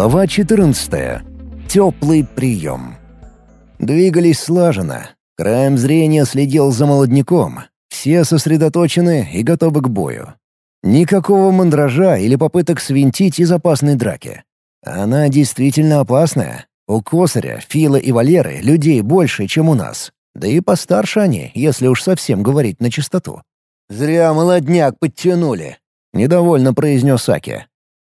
Глава 14. Теплый прием. Двигались слаженно. Краем зрения следил за молодняком. Все сосредоточены и готовы к бою. Никакого мандража или попыток свинтить из опасной драки. Она действительно опасная. У Косаря, Фила и Валеры людей больше, чем у нас. Да и постарше они, если уж совсем говорить на чистоту. «Зря молодняк подтянули», — недовольно произнес Аки.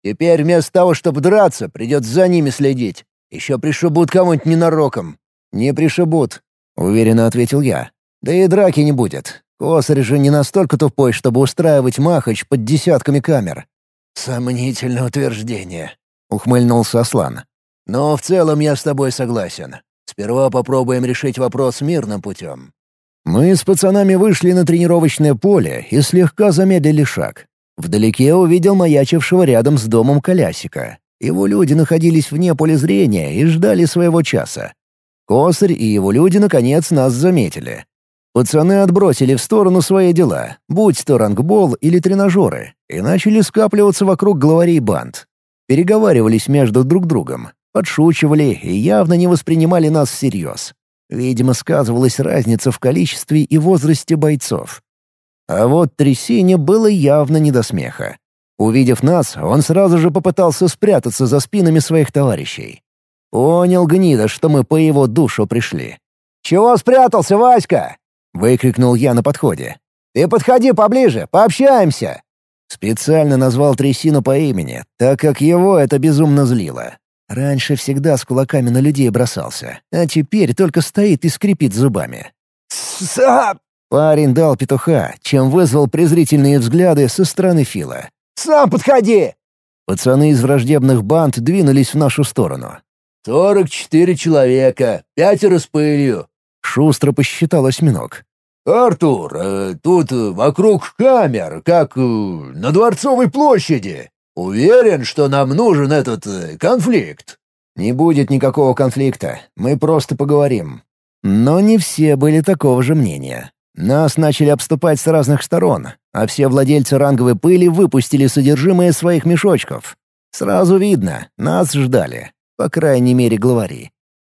Теперь вместо того, чтобы драться, придется за ними следить. Еще пришибут кого-нибудь ненароком». «Не пришибут», — уверенно ответил я. «Да и драки не будет. Косарь же не настолько тупой, чтобы устраивать махач под десятками камер». «Сомнительное утверждение», — ухмыльнулся Аслан. «Но в целом я с тобой согласен. Сперва попробуем решить вопрос мирным путем». Мы с пацанами вышли на тренировочное поле и слегка замедлили шаг. Вдалеке увидел маячившего рядом с домом колясика. Его люди находились вне поля зрения и ждали своего часа. Косарь и его люди наконец нас заметили. Пацаны отбросили в сторону свои дела, будь то рангбол или тренажеры, и начали скапливаться вокруг главарей банд. Переговаривались между друг другом, подшучивали и явно не воспринимали нас всерьез. Видимо, сказывалась разница в количестве и возрасте бойцов. А вот трясине было явно не до смеха. Увидев нас, он сразу же попытался спрятаться за спинами своих товарищей. Понял гнида, что мы по его душу пришли. «Чего спрятался, Васька?» — выкрикнул я на подходе. «Ты подходи поближе, пообщаемся!» Специально назвал трясину по имени, так как его это безумно злило. Раньше всегда с кулаками на людей бросался, а теперь только стоит и скрипит зубами. «Сап!» Парень дал петуха, чем вызвал презрительные взгляды со стороны Фила. «Сам подходи!» Пацаны из враждебных банд двинулись в нашу сторону. «Сорок четыре человека, пятеро с пылью», — шустро посчитал осьминог. «Артур, э, тут вокруг камер, как э, на Дворцовой площади. Уверен, что нам нужен этот э, конфликт». «Не будет никакого конфликта, мы просто поговорим». Но не все были такого же мнения. Нас начали обступать с разных сторон, а все владельцы ранговой пыли выпустили содержимое своих мешочков. Сразу видно, нас ждали, по крайней мере, главари.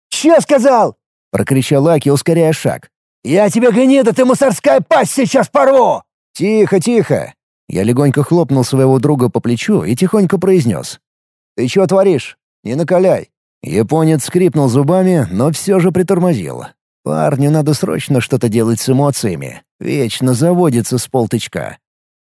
«Че сказал?» — прокричал Аки, ускоряя шаг. «Я тебе, гнида, ты мусорская пасть сейчас порву!» «Тихо, тихо!» Я легонько хлопнул своего друга по плечу и тихонько произнес. «Ты чего творишь? Не накаляй!» Японец скрипнул зубами, но все же притормозил. Парню надо срочно что-то делать с эмоциями. Вечно заводится с полтычка.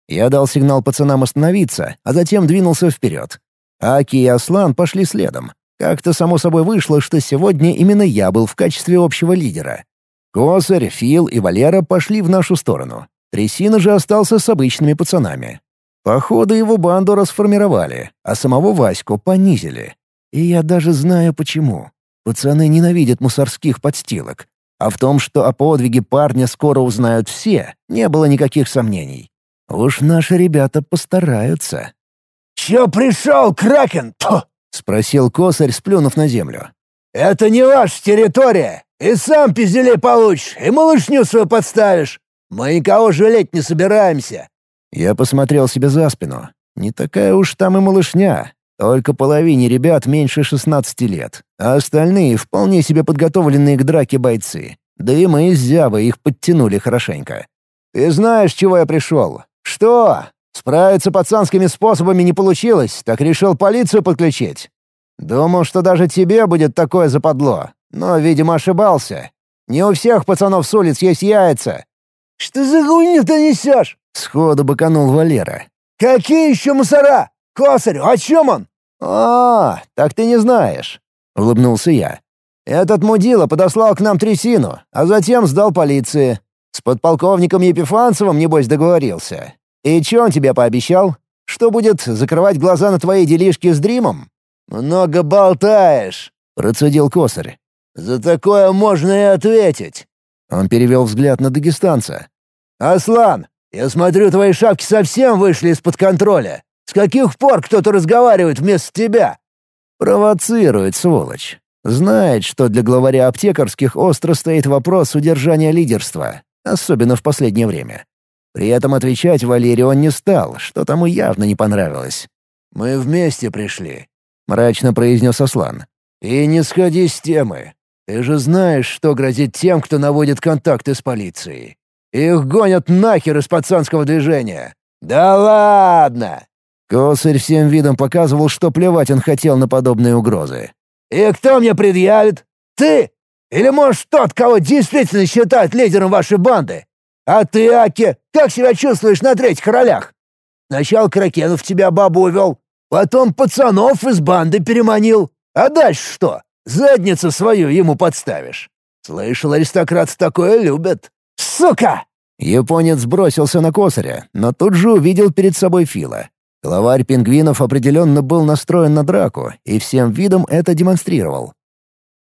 Я дал сигнал пацанам остановиться, а затем двинулся вперед. Аки и Аслан пошли следом. Как-то само собой вышло, что сегодня именно я был в качестве общего лидера. Косарь, Фил и Валера пошли в нашу сторону. Трясина же остался с обычными пацанами. Походу, его банду расформировали, а самого Ваську понизили. И я даже знаю почему. Пацаны ненавидят мусорских подстилок. А в том, что о подвиге парня скоро узнают все, не было никаких сомнений. Уж наши ребята постараются. «Чё пришел, Кракен?» — спросил косарь, сплюнув на землю. «Это не ваша территория. И сам пизделей получишь, и малышню свою подставишь. Мы никого жалеть не собираемся». Я посмотрел себе за спину. Не такая уж там и малышня. Только половине ребят меньше 16 лет, а остальные вполне себе подготовленные к драке бойцы. Да и мы из Зявы их подтянули хорошенько. «Ты знаешь, чего я пришел? Что? Справиться пацанскими способами не получилось, так решил полицию подключить. Думал, что даже тебе будет такое западло, но, видимо, ошибался. Не у всех пацанов с улиц есть яйца». «Что за хуйню ты несешь?» — сходу быканул Валера. «Какие еще мусора? Косарь, о чем он?» «А, так ты не знаешь», — улыбнулся я. «Этот мудила подослал к нам трясину, а затем сдал полиции. С подполковником Епифанцевым, небось, договорился. И что он тебе пообещал? Что будет закрывать глаза на твои делишки с Дримом?» «Много болтаешь», — процедил Косарь. «За такое можно и ответить». Он перевел взгляд на дагестанца. «Аслан, я смотрю, твои шапки совсем вышли из-под контроля. С каких пор кто-то разговаривает вместо тебя?» Провоцирует, сволочь. Знает, что для главаря аптекарских остро стоит вопрос удержания лидерства, особенно в последнее время. При этом отвечать Валерию он не стал, что тому явно не понравилось. «Мы вместе пришли». мрачно произнес Аслан. «И не сходи с темы. Ты же знаешь, что грозит тем, кто наводит контакты с полицией. Их гонят нахер из пацанского движения. Да ладно!» Косарь всем видом показывал, что плевать он хотел на подобные угрозы. «И кто мне предъявит? Ты? Или, может, тот, кого действительно считают лидером вашей банды? А ты, Аки, как себя чувствуешь на третьих ролях? Сначала Кракенов тебя бабу увел, потом пацанов из банды переманил. А дальше что? Задницу свою ему подставишь. Слышал, аристократы такое любят. Сука!» Японец бросился на косаря, но тут же увидел перед собой Фила. Главарь пингвинов определенно был настроен на драку и всем видом это демонстрировал.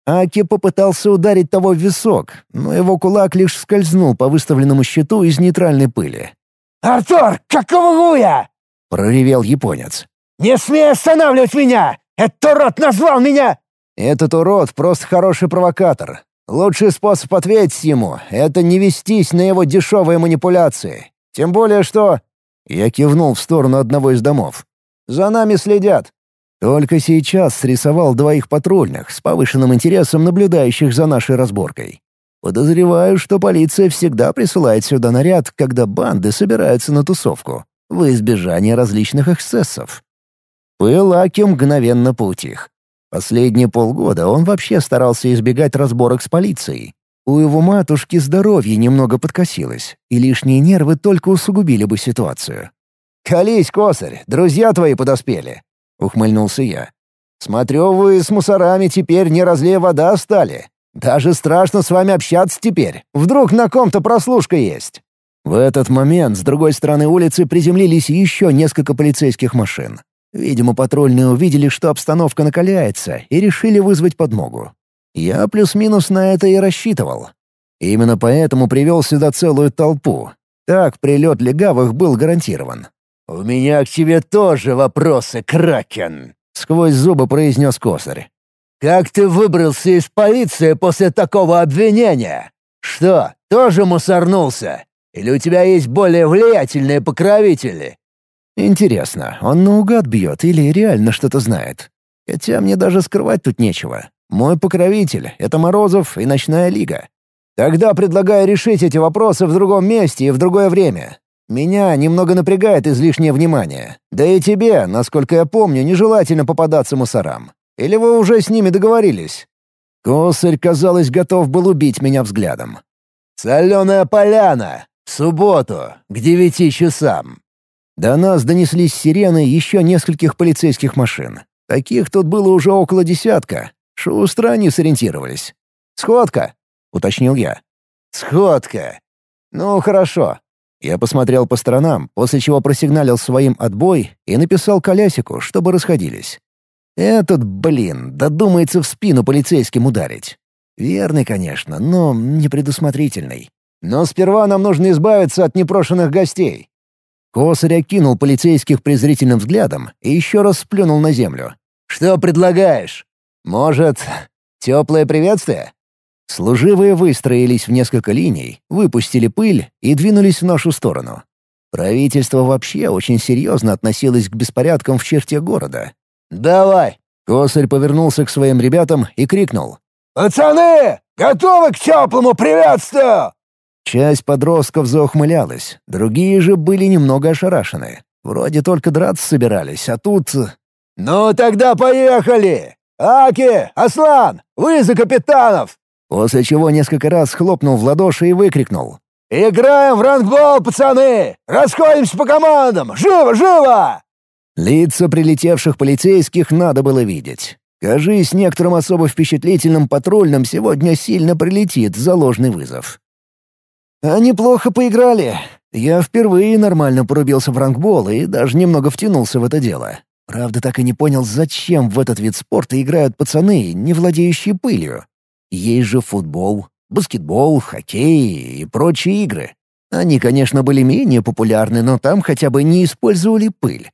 Аки попытался ударить того в висок, но его кулак лишь скользнул по выставленному щиту из нейтральной пыли. «Артур, какого гуя?» — проревел японец. «Не смей останавливать меня! Этот урод назвал меня!» «Этот урод просто хороший провокатор. Лучший способ ответить ему — это не вестись на его дешевые манипуляции. Тем более что...» Я кивнул в сторону одного из домов. «За нами следят. Только сейчас срисовал двоих патрульных с повышенным интересом, наблюдающих за нашей разборкой. Подозреваю, что полиция всегда присылает сюда наряд, когда банды собираются на тусовку, в избежание различных эксцессов. Пыл Аки мгновенно поутих. Последние полгода он вообще старался избегать разборок с полицией. У его матушки здоровье немного подкосилось, и лишние нервы только усугубили бы ситуацию. «Колись, косарь, друзья твои подоспели. — ухмыльнулся я. «Смотрю, вы с мусорами теперь не разлей вода стали. Даже страшно с вами общаться теперь. Вдруг на ком-то прослушка есть». В этот момент с другой стороны улицы приземлились еще несколько полицейских машин. Видимо, патрульные увидели, что обстановка накаляется, и решили вызвать подмогу. Я плюс-минус на это и рассчитывал. Именно поэтому привел сюда целую толпу. Так прилет легавых был гарантирован. «У меня к тебе тоже вопросы, Кракен», — сквозь зубы произнес Косарь. «Как ты выбрался из полиции после такого обвинения? Что, тоже мусорнулся? Или у тебя есть более влиятельные покровители?» «Интересно, он наугад бьет или реально что-то знает? Хотя мне даже скрывать тут нечего. Мой покровитель — это Морозов и Ночная Лига. Тогда предлагаю решить эти вопросы в другом месте и в другое время. Меня немного напрягает излишнее внимание. Да и тебе, насколько я помню, нежелательно попадаться мусорам. Или вы уже с ними договорились?» Косарь, казалось, готов был убить меня взглядом. «Соленая поляна! В субботу, к девяти часам!» До нас донеслись сирены еще нескольких полицейских машин. Таких тут было уже около десятка. Шустро они сориентировались. «Сходка!» — уточнил я. «Сходка!» «Ну, хорошо. Я посмотрел по сторонам, после чего просигналил своим отбой и написал колясику, чтобы расходились. Этот, блин, додумается в спину полицейским ударить. Верный, конечно, но непредусмотрительный. Но сперва нам нужно избавиться от непрошенных гостей. Косарь окинул полицейских презрительным взглядом и еще раз сплюнул на землю. «Что предлагаешь? Может, теплое приветствие?» Служивые выстроились в несколько линий, выпустили пыль и двинулись в нашу сторону. Правительство вообще очень серьезно относилось к беспорядкам в черте города. «Давай!» Косарь повернулся к своим ребятам и крикнул. «Пацаны, готовы к теплому приветствию?» Часть подростков заухмылялась, другие же были немного ошарашены. Вроде только драться собирались, а тут... «Ну тогда поехали! Аки, Аслан, вы за капитанов! После чего несколько раз хлопнул в ладоши и выкрикнул. «Играем в рангбол, пацаны! Расходимся по командам! Живо, живо!» Лица прилетевших полицейских надо было видеть. Кажись, некоторым особо впечатлительным патрульным сегодня сильно прилетит за ложный вызов. Они плохо поиграли. Я впервые нормально порубился в рангбол и даже немного втянулся в это дело. Правда, так и не понял, зачем в этот вид спорта играют пацаны, не владеющие пылью. Есть же футбол, баскетбол, хоккей и прочие игры. Они, конечно, были менее популярны, но там хотя бы не использовали пыль.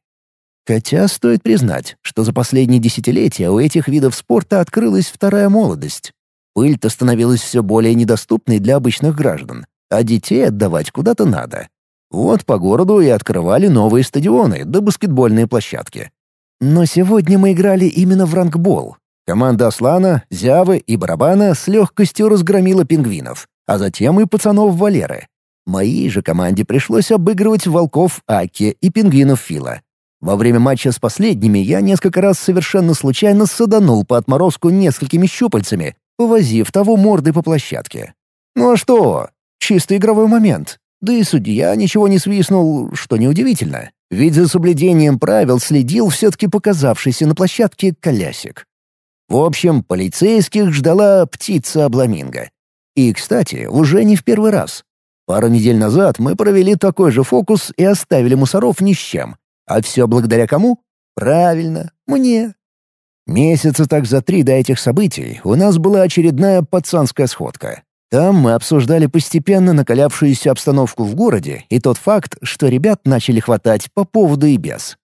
Хотя стоит признать, что за последние десятилетия у этих видов спорта открылась вторая молодость. Пыль-то становилась все более недоступной для обычных граждан, а детей отдавать куда-то надо. Вот по городу и открывали новые стадионы да баскетбольные площадки. Но сегодня мы играли именно в рангбол. Команда Аслана, Зявы и Барабана с легкостью разгромила пингвинов, а затем и пацанов Валеры. Моей же команде пришлось обыгрывать волков Аки и пингвинов Фила. Во время матча с последними я несколько раз совершенно случайно саданул по отморозку несколькими щупальцами, повозив того мордой по площадке. Ну а что? Чисто игровой момент. Да и судья ничего не свистнул, что неудивительно. Ведь за соблюдением правил следил все-таки показавшийся на площадке колясик. В общем, полицейских ждала птица-обламинго. И, кстати, уже не в первый раз. Пару недель назад мы провели такой же фокус и оставили мусоров ни с чем. А все благодаря кому? Правильно, мне. Месяца так за три до этих событий у нас была очередная пацанская сходка. Там мы обсуждали постепенно накалявшуюся обстановку в городе и тот факт, что ребят начали хватать по поводу и без.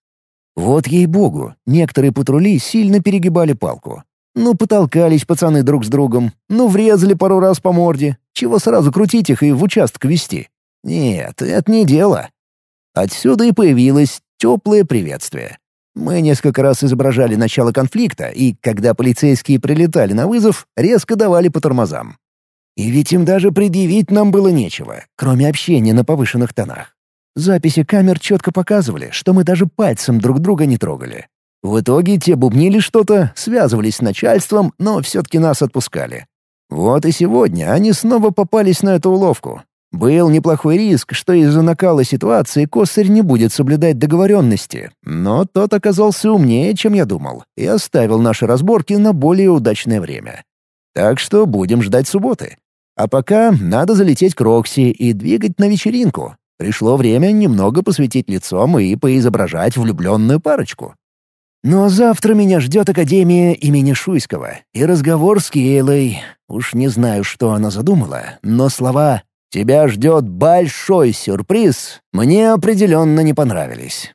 Вот ей-богу, некоторые патрули сильно перегибали палку. Ну, потолкались пацаны друг с другом, ну, врезали пару раз по морде. Чего сразу крутить их и в участок вести? Нет, это не дело. Отсюда и появилось теплое приветствие. Мы несколько раз изображали начало конфликта, и, когда полицейские прилетали на вызов, резко давали по тормозам. И ведь им даже предъявить нам было нечего, кроме общения на повышенных тонах. Записи камер четко показывали, что мы даже пальцем друг друга не трогали. В итоге те бубнили что-то, связывались с начальством, но все-таки нас отпускали. Вот и сегодня они снова попались на эту уловку. Был неплохой риск, что из-за накала ситуации Косарь не будет соблюдать договоренности, но тот оказался умнее, чем я думал, и оставил наши разборки на более удачное время. Так что будем ждать субботы. А пока надо залететь к Рокси и двигать на вечеринку. Пришло время немного посветить лицом и поизображать влюбленную парочку. Но завтра меня ждет Академия имени Шуйского и разговор с Кейлой. Уж не знаю, что она задумала, но слова «Тебя ждет большой сюрприз» мне определенно не понравились.